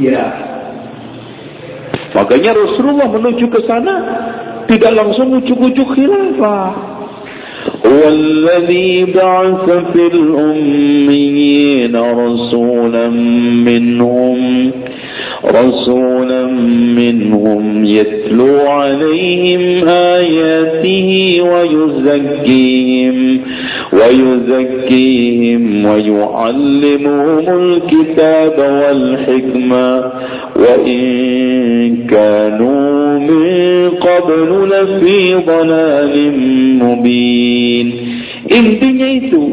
Iya. Makanya Rasulullah menuju ke sana tidak langsung ujuk-ujuk khilafah. هو الذي بعث في الأميين رسولا منهم رسولا منهم يتلو عليهم آياته ويزكيهم ويزكيهم ويعلمهم الكتاب والحكمة وإن كانوا من قبل لفي ضلال مبين Intinya itu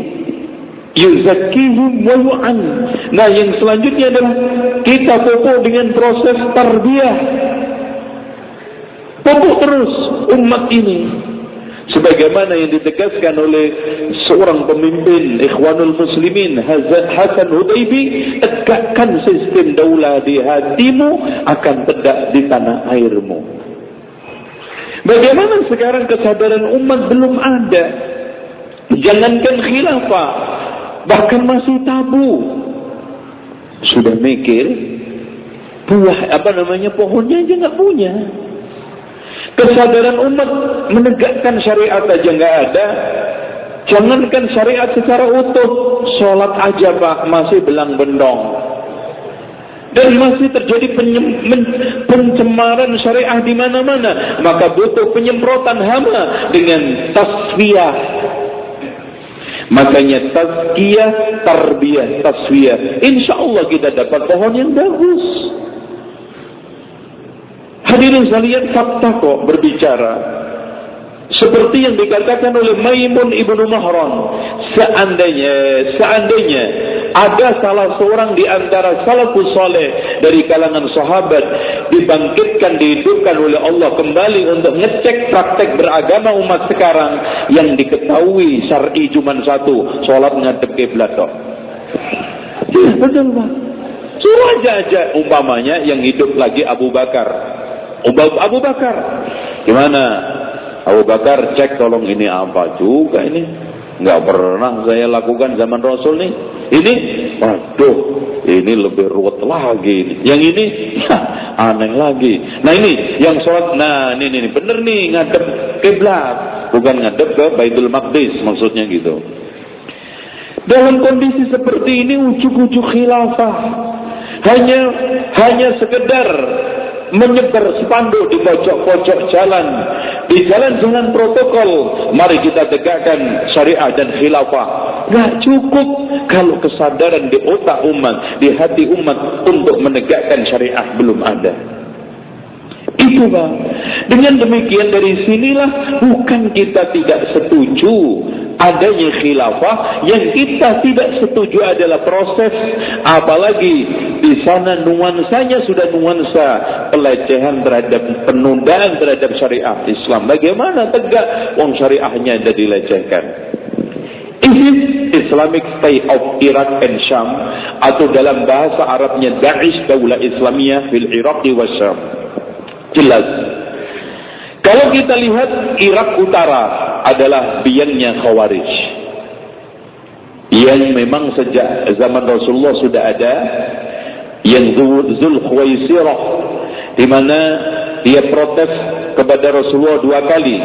yuzakihum wa yu'an. Nah, yang selanjutnya adalah kita pupuk dengan proses tarbiyah. Pupuk terus umat ini. Sebagaimana yang ditegaskan oleh seorang pemimpin Ikhwanul Muslimin Hasan Hudaybi Tegakkan sistem daulah di hatimu Akan tegak di tanah airmu Bagaimana sekarang kesadaran umat belum ada Jangankan khilafah Bahkan masih tabu. Sudah mikir, buah apa namanya pohonnya aja nggak punya. Kesadaran umat menegakkan syariat aja nggak ada. Jangankan syariat secara utuh, sholat aja pak masih belang bendong. Dan masih terjadi pencemaran syariah di mana-mana. Maka butuh penyemprotan hama dengan tasfiyah Makanya tazkiyah, tarbiyah, tasfiyah. Insya Allah kita dapat pohon yang bagus. Hadirin sekalian fakta kok berbicara. Seperti yang dikatakan oleh Maimun ibnu Mahran. Seandainya, seandainya ada salah seorang di antara salafus saleh dari kalangan sahabat dibangkitkan dihidupkan oleh Allah kembali untuk ngecek praktek beragama umat sekarang yang diketahui syar'i cuma satu, salat ngadep kiblat kok. Ya, betul Pak. Suruh aja aja umpamanya yang hidup lagi Abu Bakar. Abu Bakar. Gimana? Abu Bakar cek tolong ini apa juga ini. Enggak pernah saya lakukan zaman Rasul nih. Ini, waduh, ini lebih ruwet lagi. Yang ini, aneh lagi. Nah ini, yang sholat, nah ini, ini, bener nih, ngadep kiblat, bukan ngadep ke Baitul Maqdis, maksudnya gitu. Dalam kondisi seperti ini, ujuk-ujuk khilafah. Hanya, hanya sekedar menyebar spanduk di pojok-pojok jalan, di jalan-jalan protokol. Mari kita tegakkan syariah dan khilafah. Gak cukup kalau kesadaran di otak umat, di hati umat untuk menegakkan syariah belum ada. Itu bang. Dengan demikian dari sinilah bukan kita tidak setuju adanya khilafah yang kita tidak setuju adalah proses. Apalagi di sana nuansanya sudah nuansa pelecehan terhadap penundaan terhadap syariat Islam. Bagaimana tegak wong syariahnya ada dilecehkan? ISIS Islamic State of Iraq and Sham atau dalam bahasa Arabnya Daesh Daulah Islamiyah fil Iraq wa Sham jelas kalau kita lihat Irak Utara adalah biangnya Khawarij. Yang memang sejak zaman Rasulullah sudah ada yang Zul Khuwaisirah di mana dia protes kepada Rasulullah dua kali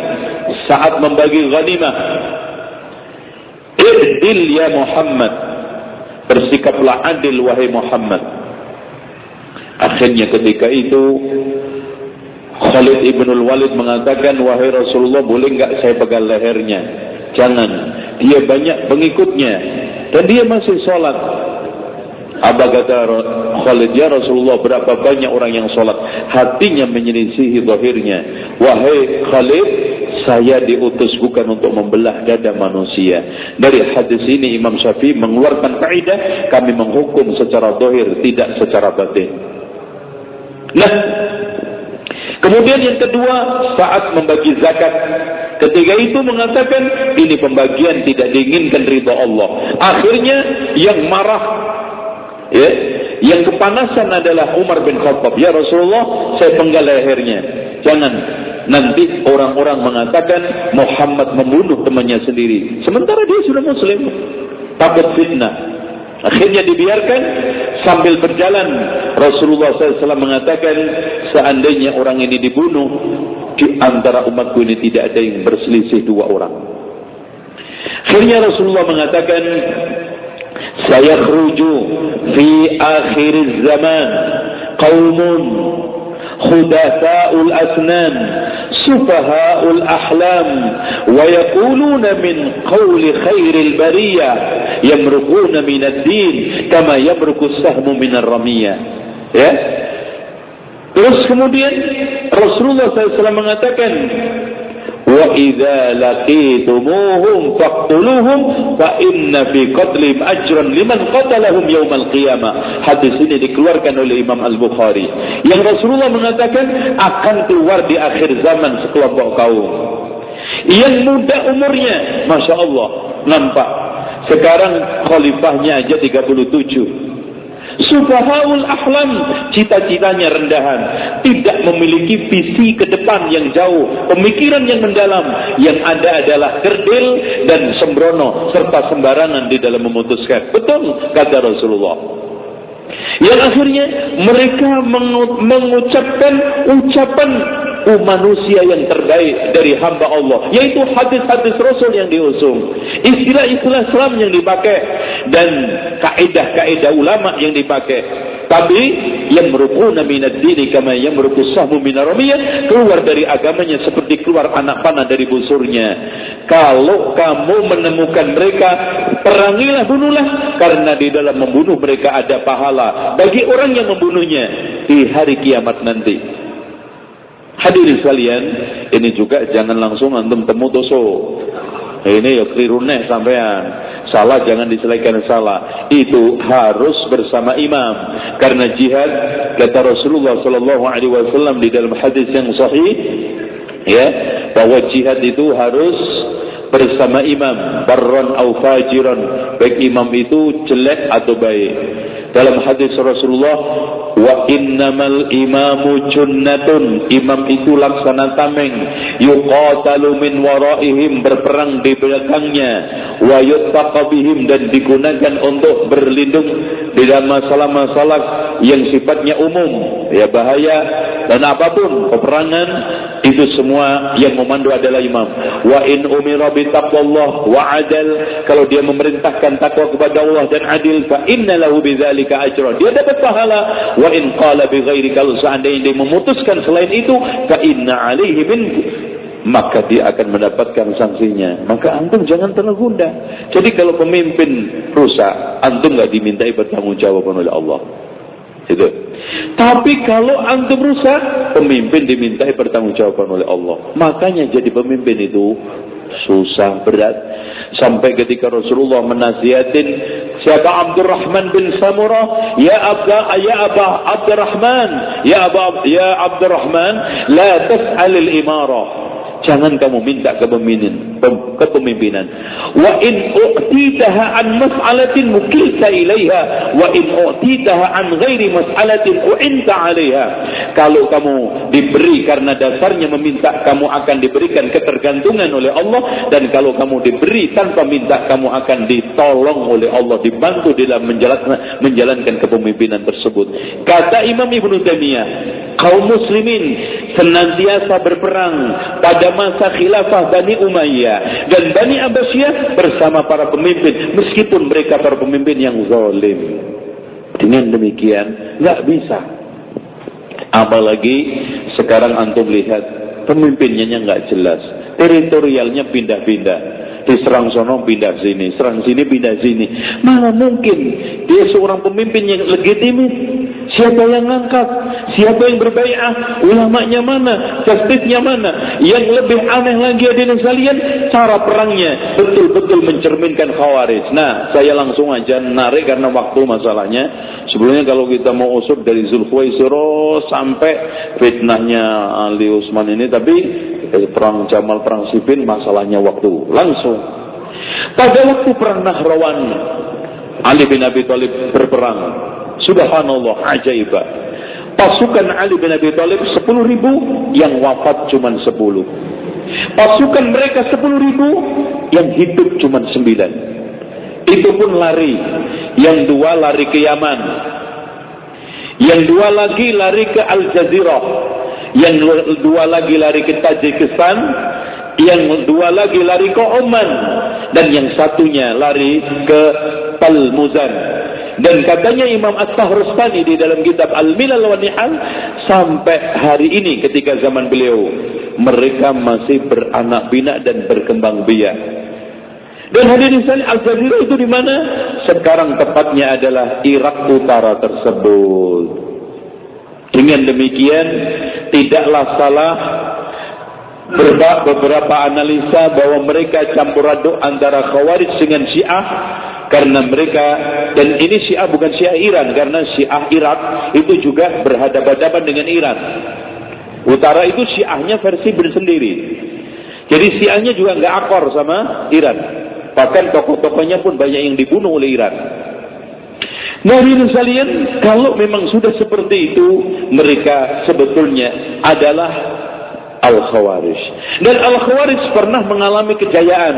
saat membagi ghanimah. Irdil ya Muhammad. Bersikaplah adil wahai Muhammad. Akhirnya ketika itu Khalid ibn Walid mengatakan, wahai Rasulullah boleh enggak saya pegang lehernya? Jangan. Dia banyak pengikutnya. Dan dia masih sholat. Apa kata Khalid, ya Rasulullah berapa banyak orang yang sholat. Hatinya menyelisihi zahirnya. Wahai Khalid, saya diutus bukan untuk membelah dada manusia. Dari hadis ini Imam Syafi'i mengeluarkan kaidah kami menghukum secara zahir, tidak secara batin. Nah, Kemudian yang kedua, saat membagi zakat. Ketika itu mengatakan, ini pembagian tidak diinginkan ridha Allah. Akhirnya, yang marah, ya, yang kepanasan adalah Umar bin Khattab. Ya Rasulullah, saya penggal lehernya. Jangan. Nanti orang-orang mengatakan Muhammad membunuh temannya sendiri. Sementara dia sudah muslim. Takut fitnah. Akhirnya dibiarkan sambil berjalan Rasulullah SAW mengatakan seandainya orang ini dibunuh di antara umatku ini tidak ada yang berselisih dua orang. Akhirnya Rasulullah mengatakan saya keruju fi akhir zaman qaumun خدثاء الأسنان سفهاء الأحلام ويقولون من قول خير البرية يمرقون من الدين كما يمرق السهم من الرمية ya terus kemudian Rasulullah SAW mengatakan wa idza laqitumuhum faqtuluhum fa inna fi qatlihim ajran liman qatalahum hadis ini dikeluarkan oleh Imam Al-Bukhari. Yang Rasulullah mengatakan akan keluar di akhir zaman sekelompok kaum. Yang muda umurnya Masya Allah nampak. Sekarang khalifahnya aja 37 Subahaul ahlam, cita-citanya rendahan, tidak memiliki visi ke depan yang jauh, pemikiran yang mendalam, yang ada adalah kerdil dan sembrono serta sembarangan di dalam memutuskan. Betul kata Rasulullah. Yang akhirnya mereka mengucapkan ucapan manusia yang terbaik dari hamba Allah yaitu hadis-hadis Rasul yang diusung istilah-istilah Islam yang dipakai dan kaidah-kaidah ulama yang dipakai. Tapi yang merukuna minad dini kama yang merukus sahmu keluar dari agamanya seperti keluar anak panah dari busurnya. Kalau kamu menemukan mereka perangilah bunuhlah karena di dalam membunuh mereka ada pahala bagi orang yang membunuhnya di hari kiamat nanti Hadirin sekalian, ini juga jangan langsung antum temu doso. Ini ya keliru nih sampean. Salah jangan diselesaikan salah. Itu harus bersama imam. Karena jihad kata Rasulullah sallallahu alaihi wasallam di dalam hadis yang sahih ya, bahwa jihad itu harus bersama imam, barran au fajiran. Baik imam itu jelek atau baik. Dalam hadis Rasulullah, wa innamal imamu junnatun. Imam itu laksana tameng. Yuqatalu min waraihim berperang di belakangnya. Wa yuttaqabihim dan digunakan untuk berlindung di dalam masalah-masalah yang sifatnya umum. Ya bahaya dan apapun peperangan itu semua yang memandu adalah imam. Wa in umira bi taqwallah wa adal kalau dia memerintahkan takwa kepada Allah dan adil fa inna lahu bidzalika dzalika ajra. Dia dapat pahala. Wa in qala bi ghairi kalau seandainya dia memutuskan selain itu fa inna alaihi min maka dia akan mendapatkan sanksinya. Maka antum jangan tergunda. Jadi kalau pemimpin rusak, antum nggak dimintai bertanggungjawab oleh Allah. Itu. Tapi kalau antum rusak, pemimpin dimintai pertanggungjawaban oleh Allah. Makanya jadi pemimpin itu susah berat sampai ketika Rasulullah menasihatin siapa Abdurrahman bin Samurah ya Abda ya Aba Abdurrahman ya Aba ya Abdurrahman la tas'alil imarah Jangan kamu minta kepemimpinan, kepemimpinan. Wa in u'titaha an mas'alatin mukilta ilaiha wa in u'titaha an ghairi mas'alatin u'inta 'alaiha. Kalau kamu diberi karena dasarnya meminta, kamu akan diberikan ketergantungan oleh Allah dan kalau kamu diberi tanpa minta, kamu akan ditolong oleh Allah, dibantu dalam menjalankan menjalankan kepemimpinan tersebut. Kata Imam Ibnu Taimiyah, kaum muslimin senantiasa berperang pada masa khilafah Bani Umayyah dan Bani Abbasiyah bersama para pemimpin meskipun mereka para pemimpin yang zalim. Dengan demikian nggak bisa. Apalagi sekarang antum lihat pemimpinnya nggak jelas, teritorialnya pindah-pindah diserang sono pindah sini, serang sini pindah sini. Mana mungkin dia seorang pemimpin yang legitimit? Siapa yang ngangkat? Siapa yang berbaikat? Ulamanya mana? Justice-nya mana? Yang lebih aneh lagi hadirin sekalian, cara perangnya betul-betul mencerminkan khawarij. Nah, saya langsung aja narik karena waktu masalahnya. Sebelumnya kalau kita mau usut dari Zulkhuwaisiro sampai fitnahnya Ali Usman ini, tapi eh, perang Jamal, perang Sipin, masalahnya waktu. Langsung. Pada waktu perang Nahrawan, Ali bin Abi Thalib berperang Subhanallah, ajaibah. Pasukan Ali bin Abi Thalib 10 ribu, yang wafat cuma 10. Pasukan mereka 10 ribu, yang hidup cuma 9. Itu pun lari. Yang dua lari ke Yaman. Yang dua lagi lari ke Al Jazirah. Yang dua lagi lari ke Tajikistan. Yang dua lagi lari ke Oman. Dan yang satunya lari ke Palmuzan. Dan katanya Imam At-Tahrustani di dalam kitab Al-Milal wa Nihal sampai hari ini ketika zaman beliau mereka masih beranak pinak dan berkembang biak. Dan hadirin sekalian Al-Jazirah itu di mana? Sekarang tepatnya adalah Irak utara tersebut. Dengan demikian tidaklah salah beberapa analisa bahwa mereka campur aduk antara Khawarij dengan Syiah karena mereka dan ini Syiah bukan Syiah Iran karena Syiah Irak itu juga berhadapan-hadapan dengan Iran. Utara itu Syiahnya versi bersendiri. Jadi Syiahnya juga nggak akor sama Iran. Bahkan tokoh-tokohnya pun banyak yang dibunuh oleh Iran. Nah, sekalian, kalau memang sudah seperti itu, mereka sebetulnya adalah Al-Khawarij. Dan Al-Khawarij pernah mengalami kejayaan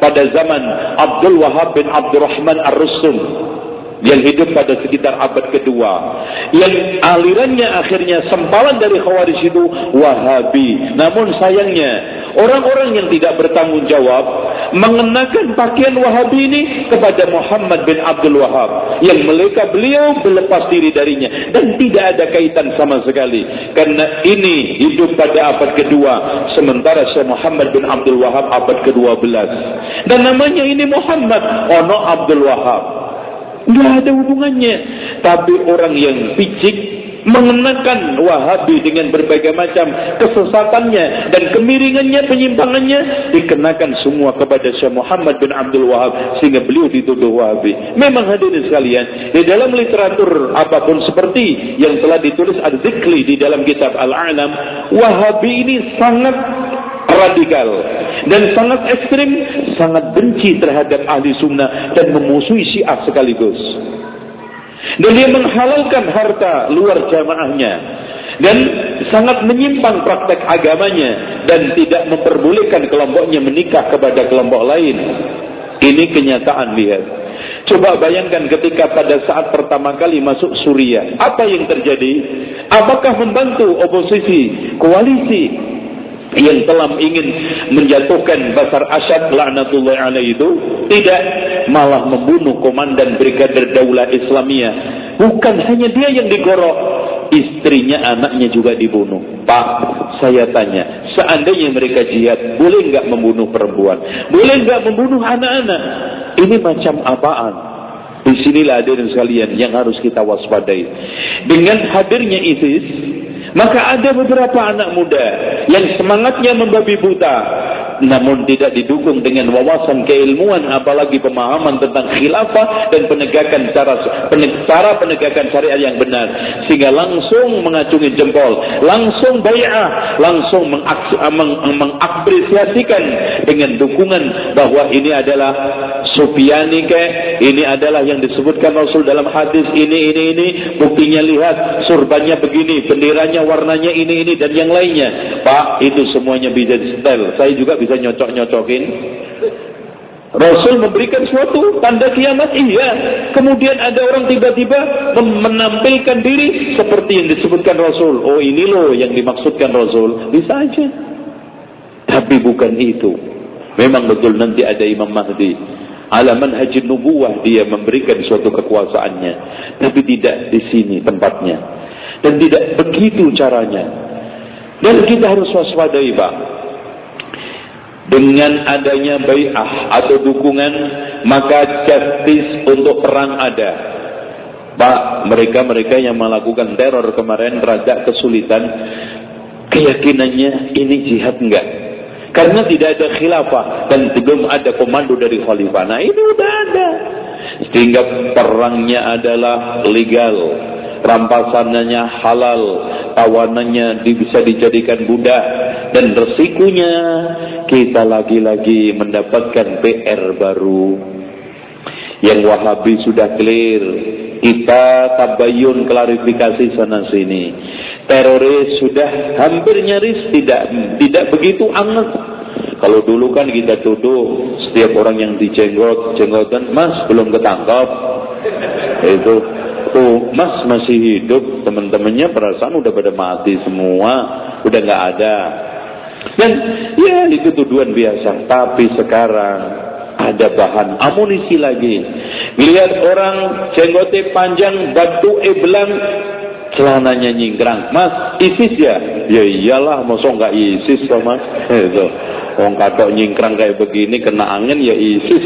pada zaman Abdul Wahab bin Abdurrahman Ar-Rusum yang hidup pada sekitar abad kedua yang alirannya akhirnya sempalan dari Khawarij itu Wahabi namun sayangnya orang-orang yang tidak bertanggung jawab mengenakan pakaian Wahabi ini kepada Muhammad bin Abdul Wahab yang mereka beliau berlepas diri darinya. Dan tidak ada kaitan sama sekali. Karena ini hidup pada abad kedua sementara Syekh Muhammad bin Abdul Wahab abad ke-12 dan namanya ini Muhammad ono Abdul Wahab Tidak ada hubungannya. Tapi orang yang picik mengenakan Wahabi dengan berbagai macam kesesatannya dan kemiringannya, penyimpangannya dikenakan semua kepada Syekh Muhammad bin Abdul Wahab sehingga beliau dituduh Wahabi. Memang hadirin sekalian, di dalam literatur apa pun seperti yang telah ditulis Ad-Zikli di dalam kitab Al-Alam, Wahabi ini sangat radikal dan sangat ekstrim, sangat benci terhadap ahli sunnah dan memusuhi syiah sekaligus. Dan dia menghalalkan harta luar jamaahnya dan sangat menyimpang praktek agamanya dan tidak memperbolehkan kelompoknya menikah kepada kelompok lain. Ini kenyataan lihat. Coba bayangkan ketika pada saat pertama kali masuk Suriah, apa yang terjadi? Apakah membantu oposisi, koalisi yang telah ingin menjatuhkan Basar Asyad laknatullah alaih itu tidak malah membunuh komandan Brigadir Daulah Islamiyah. Bukan hanya dia yang digorok istrinya anaknya juga dibunuh. Pak saya tanya seandainya mereka jihad boleh enggak membunuh perempuan? Boleh enggak membunuh anak-anak? Ini macam apaan? Di sinilah hadirin sekalian yang harus kita waspadai. Dengan hadirnya ISIS Maka ada beberapa anak muda yang semangatnya membabi buta namun tidak didukung dengan wawasan keilmuan apalagi pemahaman tentang khilafah dan penegakan cara cara penegakan syariat yang benar. Sehingga langsung mengacungi jempol langsung bai'ah langsung mengapresiasikan dengan dukungan bahwa ini adalah Sufyani ke ini adalah yang disebutkan Rasul dalam hadis ini ini ini buktinya lihat surbannya begini benderanya warnanya ini ini dan yang lainnya Pak itu semuanya bisa di setel saya juga bisa nyocok-nyocokin. Rasul memberikan suatu tanda kiamat, iya. Kemudian ada orang tiba-tiba menampilkan diri seperti yang disebutkan Rasul. Oh ini loh yang dimaksudkan Rasul. Bisa aja. Tapi bukan itu. Memang betul nanti ada Imam Mahdi. Alaman haji nubuah dia memberikan suatu kekuasaannya. Tapi tidak di sini tempatnya. Dan tidak begitu caranya. Dan kita harus waspadai Pak dengan adanya bai'ah atau dukungan maka justice untuk perang ada Pak mereka-mereka yang melakukan teror kemarin rada kesulitan keyakinannya ini jihad enggak karena tidak ada khilafah dan belum ada komando dari khalifah. Nah ini sudah ada. Sehingga perangnya adalah legal. Rampasannya halal, tawanannya bisa dijadikan budak. Dan resikonya kita lagi-lagi mendapatkan PR baru. Yang Wahabi sudah clear, kita tabayun klarifikasi sana sini. Teroris sudah hampir nyaris tidak tidak begitu anget Kalau dulu kan kita tuduh setiap orang yang dijenggot, jenggotan, Mas belum ketangkap. Itu tuh Mas masih hidup, teman-temannya perasaan udah pada mati semua, udah nggak ada. Dan ya itu tuduhan biasa. Tapi sekarang ada bahan amunisi lagi. Lihat orang jenggote panjang, batu eblang, celananya nyingkrang. Mas, ISIS ya? Ya iyalah, masa nggak ISIS kok mas? Itu. Wong katok nyingkrang kayak begini, kena angin ya ISIS.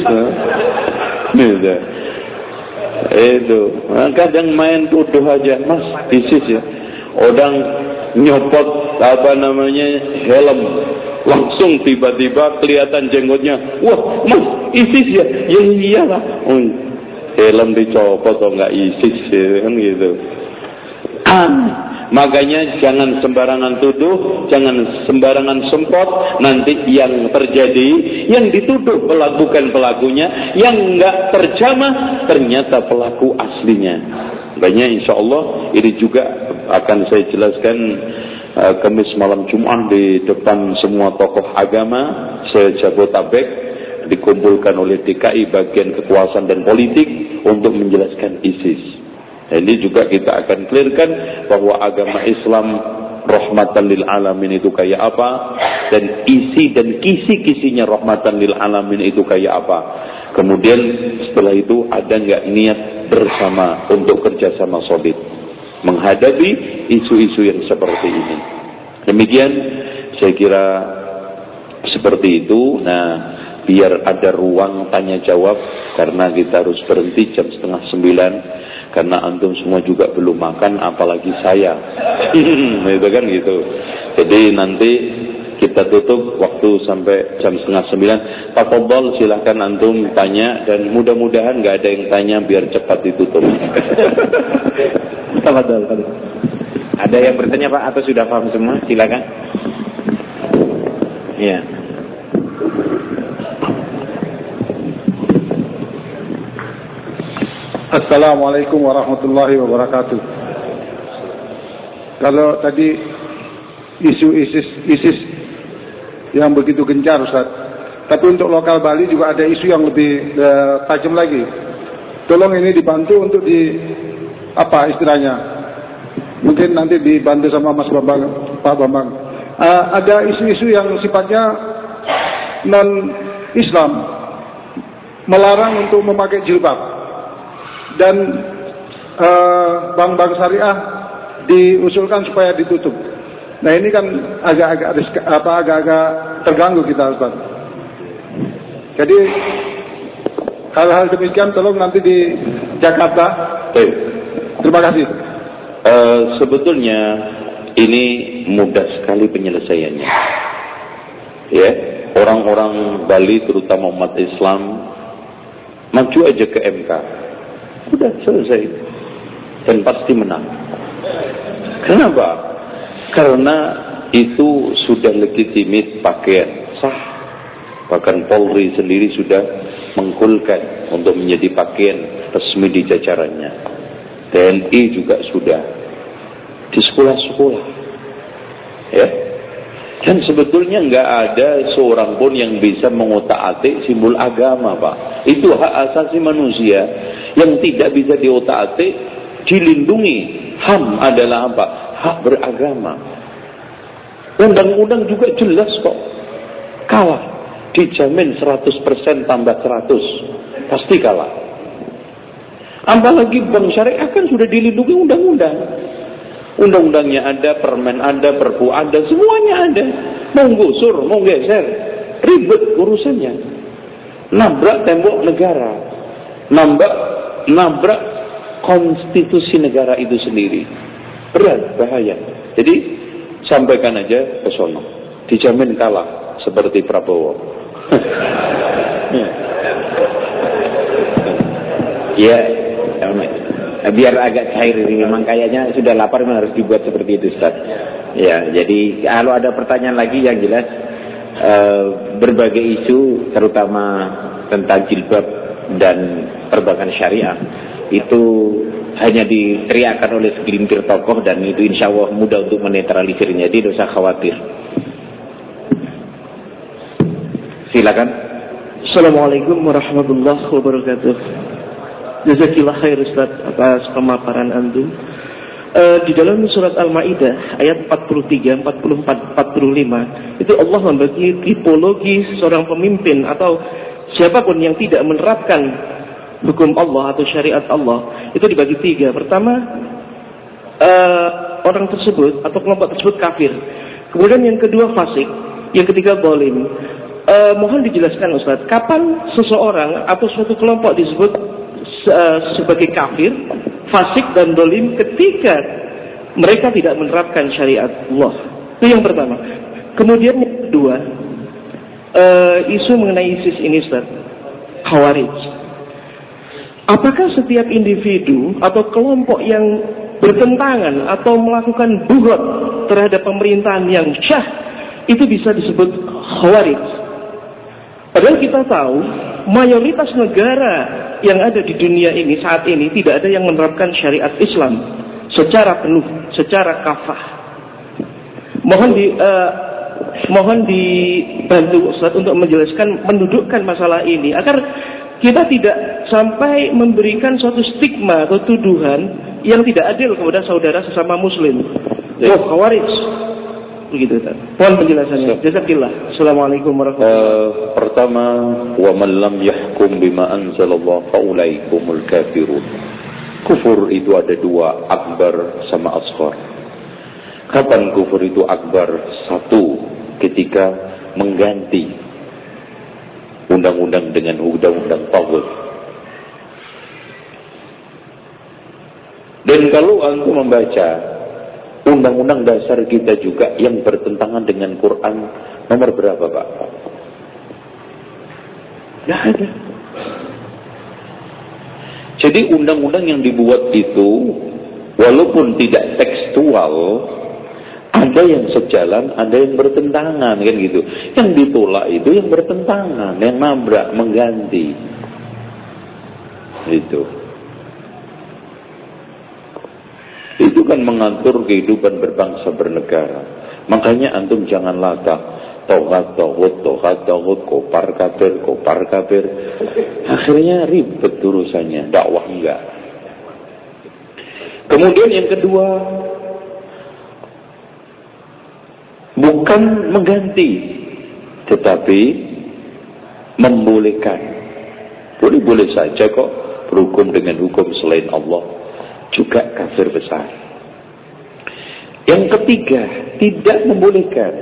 Gitu. Itu. Nah, kadang main tuduh aja, mas, ISIS ya. Orang nyopot apa namanya helm langsung tiba-tiba kelihatan jenggotnya wah mas ISIS ya ya iyalah helm dicopot atau enggak ISIS ya, kan gitu Makanya jangan sembarangan tuduh, jangan sembarangan sempot. Nanti yang terjadi, yang dituduh melakukan pelakunya, yang enggak terjamah ternyata pelaku aslinya. Banyak insya Allah ini juga akan saya jelaskan uh, Kamis malam Jumat di depan semua tokoh agama saya Jabotabek dikumpulkan oleh DKI bagian kekuasaan dan politik untuk menjelaskan ISIS. Ini juga kita akan clearkan bahwa agama Islam rahmatan lil alamin itu kayak apa dan isi dan kisi-kisinya rahmatan lil alamin itu kayak apa. Kemudian setelah itu ada nggak niat bersama untuk kerjasama solid menghadapi isu-isu yang seperti ini. Demikian saya kira seperti itu. Nah, biar ada ruang tanya jawab karena kita harus berhenti jam setengah sembilan karena antum semua juga belum makan apalagi saya. Itu kan gitu. Jadi nanti kita tutup waktu sampai jam setengah sembilan. Pak Tobol silahkan antum tanya dan mudah-mudahan nggak ada yang tanya biar cepat ditutup. Ada yang bertanya Pak atau sudah paham semua? Silakan. Ya Assalamualaikum warahmatullahi wabarakatuh. Kalau tadi isu ISIS, ISIS yang begitu gencar Ustaz. Tapi untuk lokal Bali juga ada isu yang lebih uh, tajam lagi. Tolong ini dibantu untuk di apa istilahnya? Mungkin nanti dibantu sama Mas Bambang, Pak Bambang. Uh, ada isu-isu yang sifatnya non Islam melarang untuk memakai jilbab dan eh, bank-bank uh, syariah diusulkan supaya ditutup. Nah ini kan agak-agak apa agak-agak terganggu kita Ustaz. Jadi hal-hal demikian tolong nanti di Jakarta. Baik. Terima kasih. Uh, sebetulnya ini mudah sekali penyelesaiannya. Ya, orang-orang Bali terutama umat Islam maju aja ke MK sudah selesai. Dan pasti menang. Kenapa? Karena itu sudah legitimit pakaian sah. Bahkan Polri sendiri sudah mengkulkan untuk menjadi pakaian resmi di jajarannya. TNI juga sudah di sekolah-sekolah. Ya, dan sebetulnya nggak ada seorang pun yang bisa mengotak-atik simbol agama, Pak. Itu hak asasi manusia yang tidak bisa diotak-atik, dilindungi. HAM adalah apa? Hak beragama. Undang-undang juga jelas kok. Kalah. Dijamin 100% tambah 100. Pasti kalah. Apalagi bank syariah kan sudah dilindungi undang-undang. Undang-undangnya ada, permen ada, perpu ada, semuanya ada. Mau gusur, mau geser, ribet urusannya. Nabrak tembok negara, nabrak, nabrak konstitusi negara itu sendiri. Berat, bahaya. Jadi sampaikan aja ke sono. Dijamin kalah seperti Prabowo. ya, ya biar agak cair ini memang kayaknya sudah lapar memang harus dibuat seperti itu Ustaz. Ya, jadi kalau ada pertanyaan lagi yang jelas eh, berbagai isu terutama tentang jilbab dan perbankan syariah itu hanya diteriakan oleh segelintir tokoh dan itu insya Allah mudah untuk menetralisirnya. Jadi tidak usah khawatir. Silakan. Assalamualaikum warahmatullahi wabarakatuh. Jazakillah khair Ustaz atas pemaparan antum. Uh, di dalam surat Al-Maidah ayat 43, 44, 45 itu Allah membagi tipologi seorang pemimpin atau siapa pun yang tidak menerapkan hukum Allah atau syariat Allah itu dibagi tiga. Pertama uh, orang tersebut atau kelompok tersebut kafir. Kemudian yang kedua fasik, yang ketiga bolim. Uh, mohon dijelaskan Ustaz, kapan seseorang atau suatu kelompok disebut uh, sebagai kafir, fasik dan dolim ketika mereka tidak menerapkan syariat Allah. Itu yang pertama. Kemudian yang kedua, uh, isu mengenai ISIS ini Ustaz, Khawarij. Apakah setiap individu atau kelompok yang bertentangan atau melakukan buhot terhadap pemerintahan yang syah itu bisa disebut khawarij? Padahal kita tahu mayoritas negara yang ada di dunia ini saat ini tidak ada yang menerapkan syariat Islam secara penuh, secara kafah. Mohon di uh, mohon dibantu Ustaz untuk menjelaskan mendudukkan masalah ini agar kita tidak sampai memberikan suatu stigma atau tuduhan yang tidak adil kepada saudara sesama muslim. Oh, khawarij begitu Ustaz. Mohon penjelasannya. Jazakillah. Assalamualaikum warahmatullahi wabarakatuh. Uh, pertama, wa man lam yahkum bima anzalallah faulaikumul kafirun. Kufur itu ada dua, akbar sama asghar. Kapan kufur itu akbar? Satu, ketika mengganti undang-undang dengan undang-undang tauhid. Dan kalau antum membaca Undang-undang dasar kita juga yang bertentangan dengan Quran nomor berapa Pak? Tidak ada. Jadi undang-undang yang dibuat itu walaupun tidak tekstual ada yang sejalan, ada yang bertentangan kan gitu. Yang ditolak itu yang bertentangan, yang nabrak, mengganti. Itu. Itu kan mengatur kehidupan berbangsa bernegara. Makanya antum jangan latah. Tohat, tohut, tohat, tohut, kopar kafir, kopar kafir. Akhirnya ribet urusannya. Dakwah enggak. Kemudian yang kedua. Bukan mengganti. Tetapi membolehkan. Boleh-boleh saja kok berhukum dengan hukum selain Allah juga kafir besar. Yang ketiga, tidak membolehkan.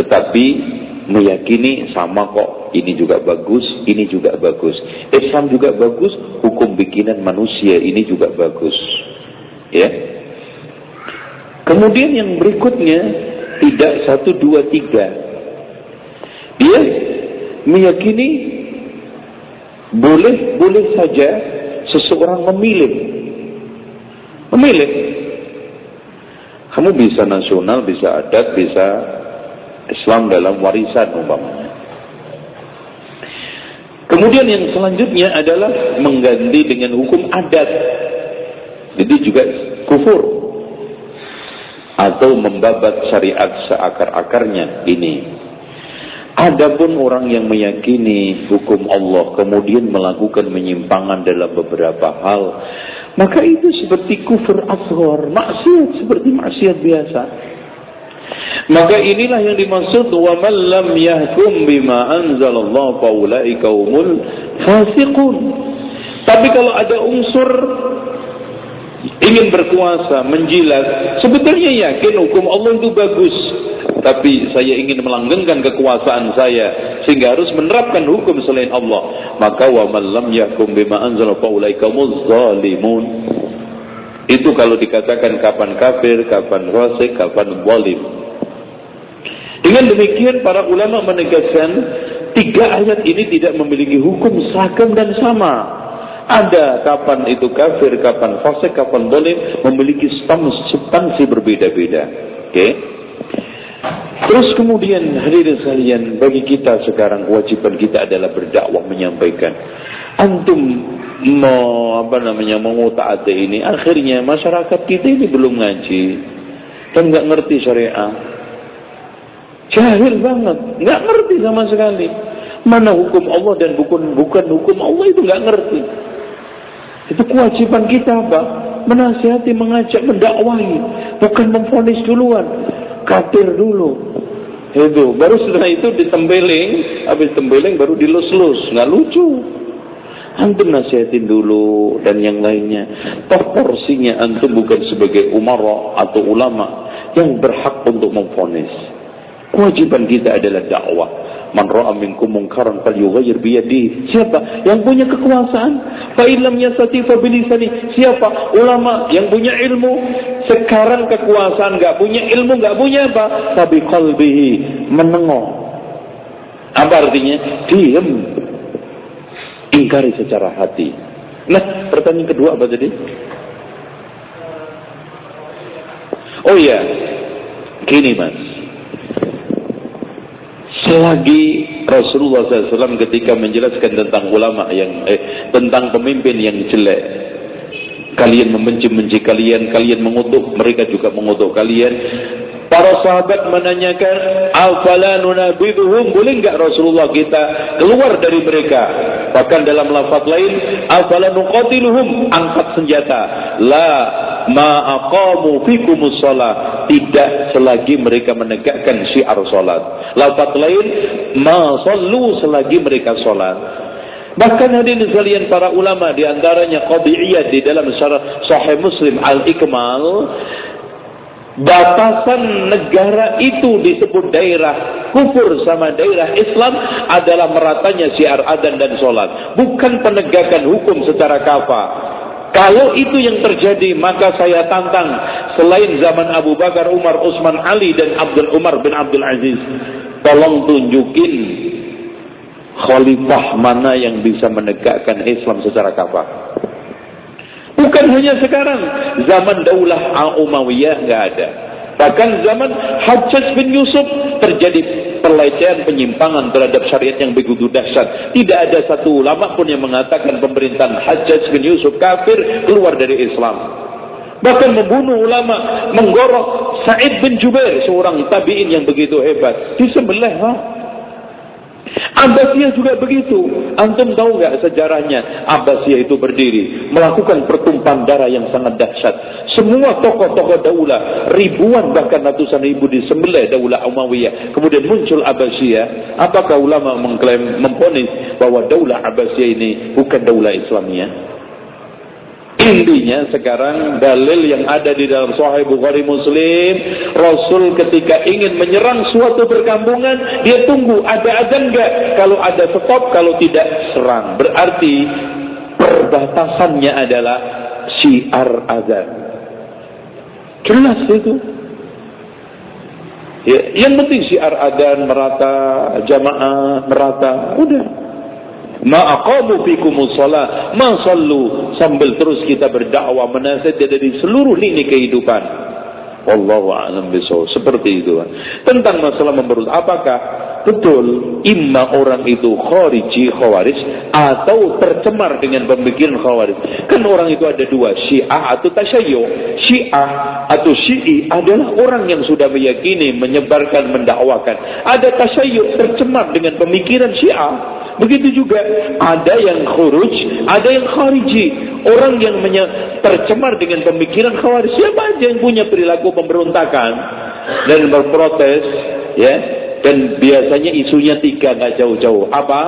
Tetapi meyakini sama kok. Ini juga bagus, ini juga bagus. Islam juga bagus, hukum bikinan manusia ini juga bagus. Ya. Kemudian yang berikutnya, tidak satu, dua, tiga. Dia meyakini boleh-boleh saja seseorang memilih Memilih. Kamu bisa nasional, bisa adat, bisa Islam dalam warisan umpamanya. Kemudian yang selanjutnya adalah mengganti dengan hukum adat. Jadi juga kufur. Atau membabat syariat seakar-akarnya ini. Adapun orang yang meyakini hukum Allah kemudian melakukan menyimpangan dalam beberapa hal maka itu seperti kufur asghar, maksiat seperti maksiat biasa. Maka inilah yang dimaksud wa man lam yahkum bima anzalallahu faulaika humul fasiqun. Tapi kalau ada unsur ingin berkuasa, menjilat, sebetulnya yakin hukum Allah itu bagus. Tapi saya ingin melanggengkan kekuasaan saya sehingga harus menerapkan hukum selain Allah. Maka wa man lam yakum bima anzala zalimun. Itu kalau dikatakan kapan kafir, kapan fasik, kapan zalim. Dengan demikian para ulama menegaskan tiga ayat ini tidak memiliki hukum seragam dan sama. Ada kapan itu kafir, kapan fasik, kapan zalim memiliki substansi berbeda-beda. Oke. Okay? Terus kemudian hadirin sekalian bagi kita sekarang kewajiban kita adalah berdakwah menyampaikan antum mau apa namanya mengutak ini akhirnya masyarakat kita ini belum ngaji dan nggak ngerti syariah jahil banget nggak ngerti sama sekali Mana hukum Allah dan bukan bukan hukum Allah itu nggak ngerti. Itu kewajiban kita apa? Menasihati, mengajak, mendakwahi, bukan memfonis duluan, kafir dulu. Itu baru setelah itu ditembeling, habis tembeling baru dilus-lus, nggak lucu. Antum nasihatin dulu dan yang lainnya. Toh porsinya antum bukan sebagai umara atau ulama yang berhak untuk memfonis. Kewajiban kita adalah dakwah. Man ra'a minkum munkaran falyughayyir. Siapa? Yang punya kekuasaan. Fa illam yastati fa bilisani. Siapa? Ulama yang punya ilmu. Sekarang kekuasaan enggak punya ilmu, enggak punya apa? Tapi qalbihi menengok. Apa artinya? Diam. Ingkari secara hati. Nah, pertanyaan kedua apa tadi? Oh iya, gini mas. Selagi Rasulullah SAW ketika menjelaskan tentang ulama yang eh, tentang pemimpin yang jelek, kalian membenci-benci kalian, kalian mengutuk, mereka juga mengutuk kalian. Para sahabat menanyakan, "Afala nunabiduhum?" Boleh enggak Rasulullah kita keluar dari mereka? Bahkan dalam lafaz lain, "Afala nuqatiluhum?" Angkat senjata. La ma aqamu fikumus shalah. Tidak selagi mereka menegakkan syiar salat. Lafaz lain, "Ma sallu" selagi mereka salat. Bahkan hadirin sekalian para ulama di antaranya Qadiyah di dalam syarah Sahih Muslim Al-Ikmal batasan negara itu disebut daerah kufur sama daerah Islam adalah meratanya syiar adan dan solat bukan penegakan hukum secara kafa. Kalau itu yang terjadi maka saya tantang selain zaman Abu Bakar, Umar, Utsman, Ali dan Abdul Umar bin Abdul Aziz. Tolong tunjukin khalifah mana yang bisa menegakkan Islam secara kafah Bukan hanya sekarang, zaman Daulah Umayyah nggak ada. Bahkan zaman Hajjaj bin Yusuf terjadi pelecehan penyimpangan terhadap syariat yang begitu dahsyat. Tidak ada satu ulama pun yang mengatakan pemerintahan Hajjaj bin Yusuf kafir keluar dari Islam. Bahkan membunuh ulama, menggorok Sa'id bin Jubair, seorang tabi'in yang begitu hebat. Di sebelah, ha? Abbasiyah juga begitu. Antum tahu nggak sejarahnya? Abbasiyah itu berdiri melakukan pertumpahan darah yang sangat dahsyat. Semua tokoh-tokoh daulah, ribuan bahkan ratusan ribu disembelih daulah Umayyah. Kemudian muncul Abbasiyah. Apakah ulama mengklaim memponis bahwa daulah Abbasiyah ini bukan daulah Islamiyah? Intinya sekarang dalil yang ada di dalam Sahih Bukhari Muslim, Rasul ketika ingin menyerang suatu perkampungan, dia tunggu ada azan enggak? Kalau ada stop, kalau tidak serang. Berarti perbatasannya adalah syiar azan. Jelas itu. Ya, yang penting syiar azan merata, jamaah merata, udah. Salat, ma sallu sambil terus kita berdakwah menasihat dari seluruh lini kehidupan. Wallahu a'lam bishawab. Seperti itu. Tentang masalah memberut apakah betul imma orang itu khariji khawarij atau tercemar dengan pemikiran khawarij. Kan orang itu ada dua, Syiah atau tasyayyu. Syiah atau Syi'i adalah orang yang sudah meyakini, menyebarkan, mendakwakan. Ada tasyayyu tercemar dengan pemikiran Syiah. Begitu juga ada yang khuruj, ada yang khariji. Orang yang tercemar dengan pemikiran khawarij. Siapa aja yang punya perilaku pemberontakan dan berprotes, ya, dan biasanya isunya tiga nggak jauh-jauh. Apa?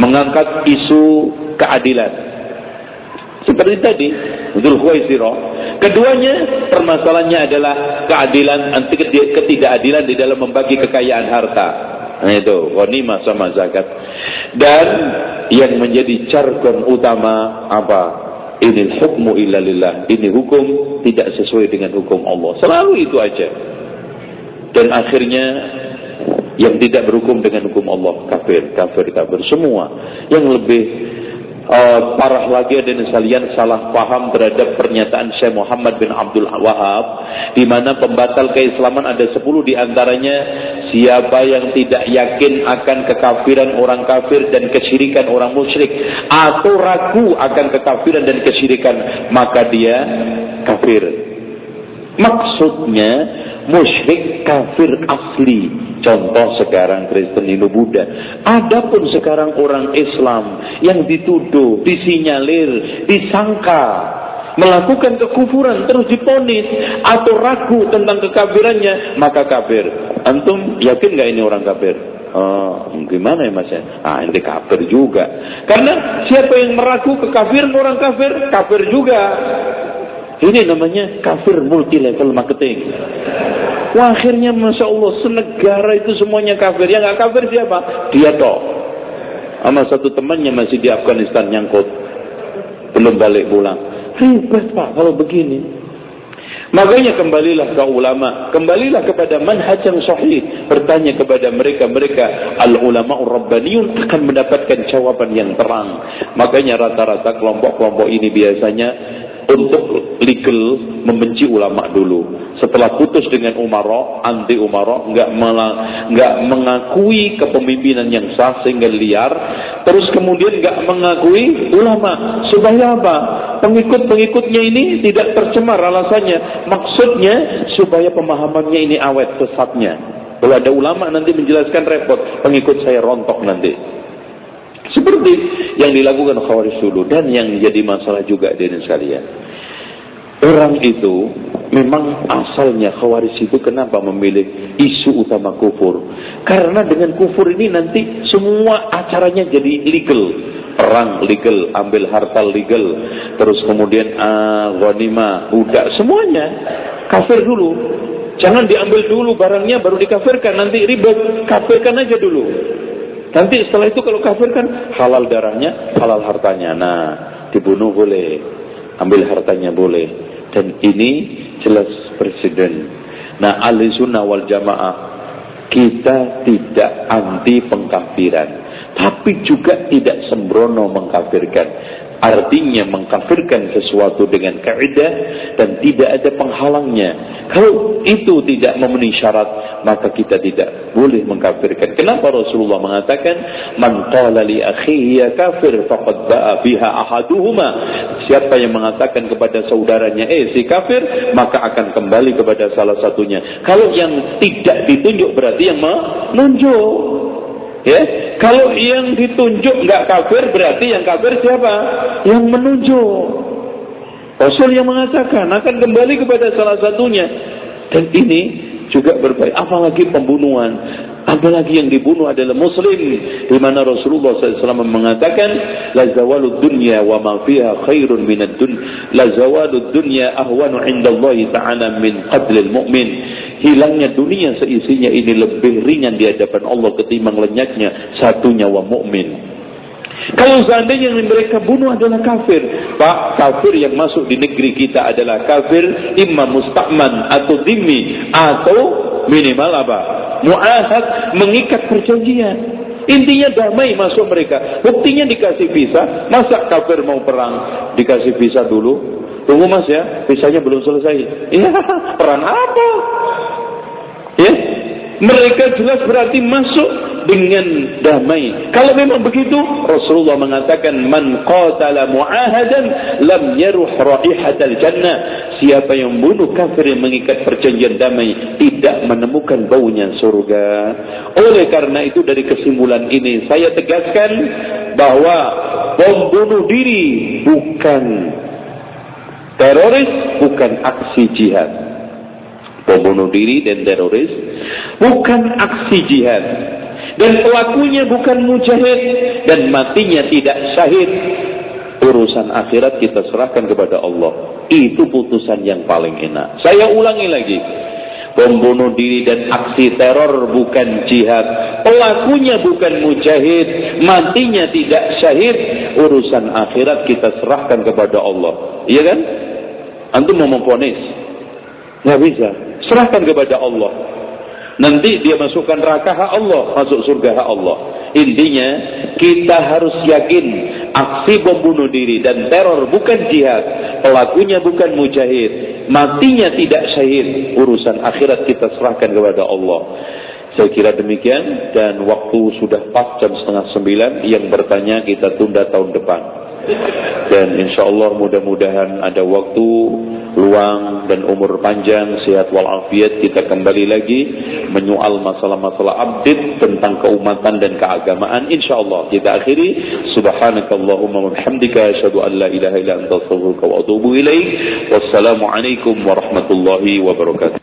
Mengangkat isu keadilan. Seperti tadi, Dzul Khuwaisiro. Keduanya permasalahannya adalah keadilan anti ketidakadilan di dalam membagi kekayaan harta. Nah itu, ghanimah sama zakat. Dan yang menjadi jargon utama apa? Ini hukmu illa. Ini hukum tidak sesuai dengan hukum Allah. Selalu itu aja. Dan akhirnya yang tidak berhukum dengan hukum Allah. Kafir kafir kafir. Semua yang lebih uh, parah lagi ada sekalian salah paham terhadap pernyataan Syekh Muhammad bin Abdul Wahab di mana pembatal keislaman ada 10 di antaranya siapa yang tidak yakin akan kekafiran orang kafir dan kesyirikan orang musyrik atau ragu akan kekafiran dan kesyirikan maka dia kafir. Maksudnya musyrik kafir asli. Contoh sekarang Kristen Hindu Buddha. Adapun sekarang orang Islam yang dituduh, disinyalir, disangka melakukan kekufuran terus diponis atau ragu tentang kekafirannya maka kafir. Antum yakin nggak ini orang kafir? Oh, gimana ya mas ya? Ah, ini kafir juga. Karena siapa yang meragu kekafiran orang kafir, kafir juga. Ini namanya kafir multi level marketing. Wah, akhirnya masya Allah senegara itu semuanya kafir. Yang nggak kafir siapa? Dia toh. Sama satu temannya masih di Afghanistan nyangkut, belum balik pulang. Ribet pak kalau begini. Makanya kembalilah ke ulama, kembalilah kepada manhaj yang sahih, bertanya kepada mereka-mereka al-ulama rabbaniyun akan mendapatkan jawaban yang terang. Makanya rata-rata kelompok-kelompok ini biasanya untuk legal membenci ulama dulu. Setelah putus dengan Umaro, anti Umaro, nggak nggak mengakui kepemimpinan yang sah sehingga liar, terus kemudian nggak mengakui ulama. Supaya apa? Pengikut-pengikutnya ini tidak tercemar alasannya. Maksudnya supaya pemahamannya ini awet sesatnya. Kalau ada ulama nanti menjelaskan repot, pengikut saya rontok nanti. Seperti yang dilakukan Khawarij dulu dan yang jadi masalah juga di sekalian. Orang itu memang asalnya Khawarij itu kenapa memilih isu utama kufur? Karena dengan kufur ini nanti semua acaranya jadi legal. Perang legal, ambil harta legal, terus kemudian uh, ghanimah, budak, semuanya kafir dulu. Jangan diambil dulu barangnya baru dikafirkan, nanti ribet. Kafirkan aja dulu. Nanti setelah itu kalau kafir kan halal darahnya, halal hartanya. Nah, dibunuh boleh, ambil hartanya boleh. Dan ini jelas presiden. Nah, ahli sunnah wal jamaah, kita tidak anti pengkafiran. Tapi juga tidak sembrono mengkafirkan. Artinya mengkafirkan sesuatu dengan kaidah dan tidak ada penghalangnya. Kalau itu tidak memenuhi syarat, maka kita tidak boleh mengkafirkan. Kenapa Rasulullah mengatakan, "Man qala li akhihi ya kafir faqad ba'a biha ahaduhuma." Siapa yang mengatakan kepada saudaranya, "Eh, si kafir," maka akan kembali kepada salah satunya. Kalau yang tidak ditunjuk berarti yang menunjuk. Ya, kalau yang ditunjuk nggak kafir berarti yang kafir siapa? Yang menunjuk. Rasul yang mengatakan akan kembali kepada salah satunya. Dan ini juga berbahaya. Apalagi pembunuhan. Apalagi yang dibunuh adalah muslim. Di mana Rasulullah SAW mengatakan, La zawalud dunya wa ma fiha khairun minad dun. La zawalud dunya ahwanu indallahi ta'ala min qadlil mu'min hilangnya dunia seisinya ini lebih ringan di hadapan Allah ketimbang lenyapnya satu nyawa mukmin. Kalau seandainya yang mereka bunuh adalah kafir, Pak, kafir yang masuk di negeri kita adalah kafir imam mustakman atau dimi atau minimal apa? Mu'ahad mengikat perjanjian. Intinya damai masuk mereka. Buktinya dikasih visa. Masa kafir mau perang? Dikasih visa dulu. Tunggu mas ya, visanya belum selesai. Iya, perang apa? Ya, mereka jelas berarti masuk dengan damai. Kalau memang begitu, Rasulullah mengatakan man qatala mu'ahadan lam yaruh raihatal jannah. Siapa yang bunuh kafir yang mengikat perjanjian damai tidak menemukan baunya surga. Oleh karena itu dari kesimpulan ini saya tegaskan bahwa bom bunuh diri bukan teroris, bukan aksi jihad pembunuh diri dan teroris. Bukan aksi jihad. Dan pelakunya bukan mujahid. Dan matinya tidak syahid. Urusan akhirat kita serahkan kepada Allah. Itu putusan yang paling enak. Saya ulangi lagi. Pembunuh diri dan aksi teror bukan jihad. Pelakunya bukan mujahid. Matinya tidak syahid. Urusan akhirat kita serahkan kepada Allah. Iya kan? Antum mau memponis nggak bisa Serahkan kepada Allah. Nanti dia masukkan neraka hak Allah, masuk surga hak Allah. Intinya kita harus yakin aksi bom diri dan teror bukan jihad, pelakunya bukan mujahid, matinya tidak syahid. Urusan akhirat kita serahkan kepada Allah. Saya kira demikian dan waktu sudah pas jam setengah sembilan yang bertanya kita tunda tahun depan. Dan insya Allah mudah-mudahan ada waktu luang dan umur panjang, sehat walafiat kita kembali lagi menyoal masalah-masalah update tentang keumatan dan keagamaan. Insya Allah kita akhiri. Subhanakallahumma wa bihamdika asyhadu an la ilaha illa anta astaghfiruka wa atubu ilaik. Wassalamualaikum warahmatullahi wabarakatuh.